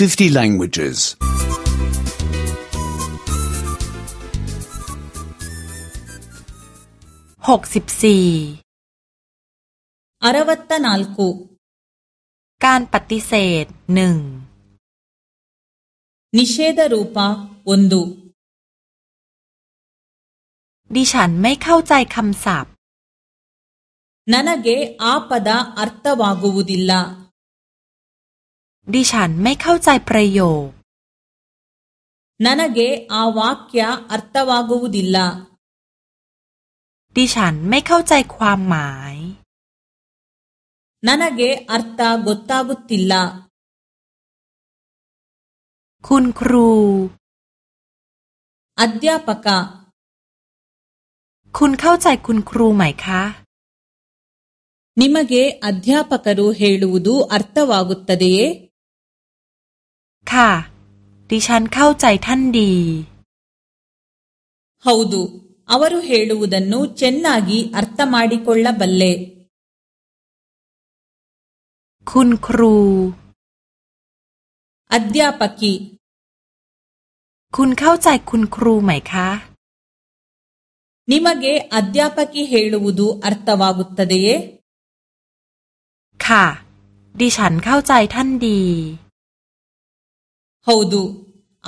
50 languages. 64 64การปฏิเสธหนึ่งนิเชดรูปะวันดูดิฉันไม่เข้าใจคำศัพท์ ನ อาೆดาอัตตาวากು ವ ุดิลลาดิฉันไม่เข้าใจประโยคนั่นเกออาวาคยาอัตตาวากูดิลล่าดิฉันไม่เข้าใจความหมายนั่นเกออัตตาโกตากุติลล่าคุณครูอัจยาปะกะคุณเข้าใจคุณครูไหมคะ นิมเกออัจยาปะกะรูเฮลูดูอัตตาวากุตตเดย์ค่ะ ดิฉันเข้าใจท่านดี ಹೌದು ಅವರು ಹೇಳುವುದನ್ನು ಚೆನ್ನಾಗಿ ಅರ್ಥ ಮಾಡಿಕೊಳ್ಳಬಲ್ಲೆ คุณครู ಅಧ್ಯಾಪಕಿ คุณเข้าใจคุณครูไหมคะ ನಿಮಗೆ ಅಧ್ಯಾಪಕಿ ಹೇಳುವುದು ಅರ್ಥವಾಗುತ್ತದೆಯೇ ค่ะ ดิฉันเข้าใจท่านดี ಹೌದು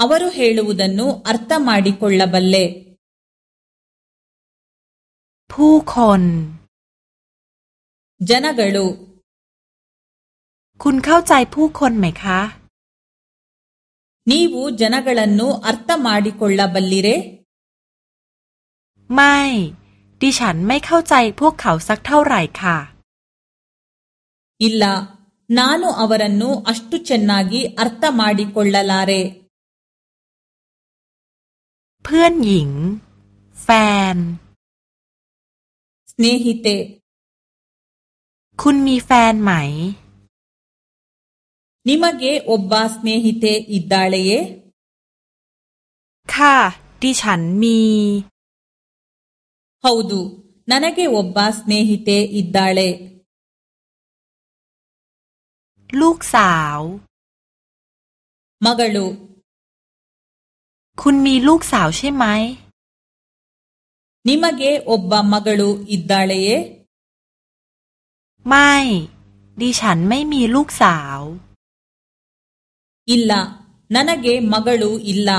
ಅವರು ಹೇಳುವುದನ್ನು ಅರ್ಥ ಮಾಡಿಕೊಳ್ಳಬಲ್ಲೆ ผู้คน ಜನಗಳು คุณเข้าใจผู้คนไหมคะ ನೀವು ಜನಗಳನ್ನು ಅರ್ಥ ಮಾಡಿಕೊಳ್ಳಬಲ್ಲಿರೆ ไม่ดิฉันไม่เข้าใจพวกเขาสักเท่าไหร่ค่ะ ಇಲ್ಲ ನಾನು ಅವರನ್ನು ಅಷ್ಟು ಚೆನ್ನಾಗಿ ಅರ್ಥ ಮಾಡಿಕೊಳ್ಳಲಾರೆ เพื่อนหญิงแฟน ಸ್ನೇಹಿತೆ คุณมีแฟนไหม ನಿಮಗೆ ಒಬ್ಬ ಸ್ನೇಹಿತೆ ಇದ್ದಾಳೆಯೇ ค่ะดิฉันมี ಹೌದು ನನಗೆ ಒಬ್ಬ ಸ್ನೇಹಿತೆ ಇದ್ದಾಳೆ ลูกสาวมักลู คุณมีลูกสาวใช่ไหม นิมาเกอบบามักลูอิดดาเลเยไม่ ดิฉันไม่มีลูกสาว อิลลานันเกมักลูอิลลา